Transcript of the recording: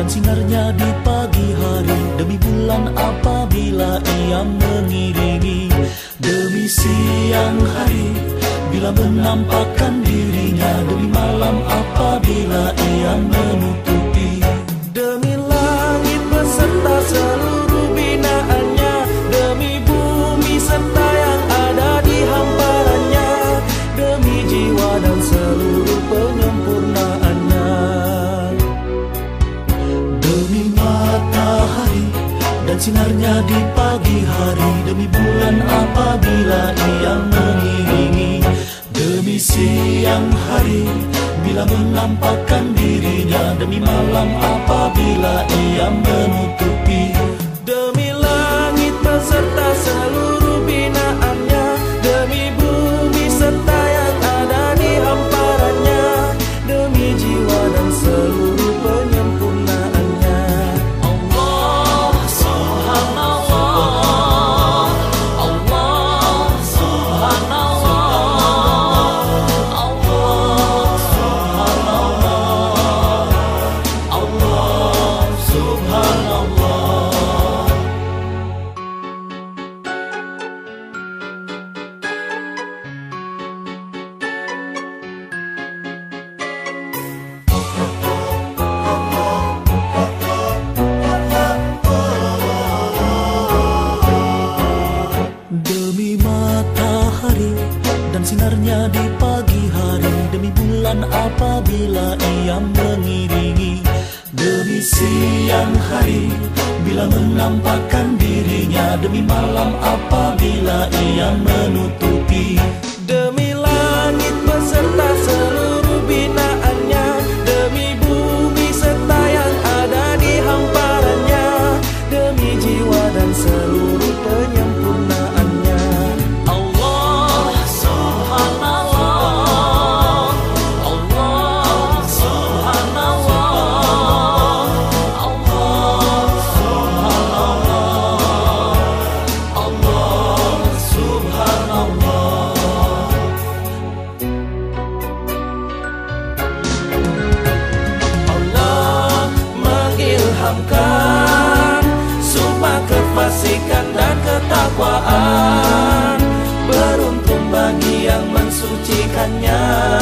dan sinarnya di pagi hari demi bulan apabila ia mengiringi. Demi siang hari bila menampakkan dirinya demi malam apabila ia menutup sinarnya di pagi hari. Demi bulan apabila ia mengiringi. Demi siang hari bila menampakkan dirinya. Demi malam apabila ia menutupi sinarnya di pagi hari. Demi bulan apabila ia mengiringi. Demi siang hari bila menampakkan dirinya. Demi malam apabila ia menutupi mengilhamkan Sumpah kefasikan dan ketakwaan Beruntung bagi yang mensucikannya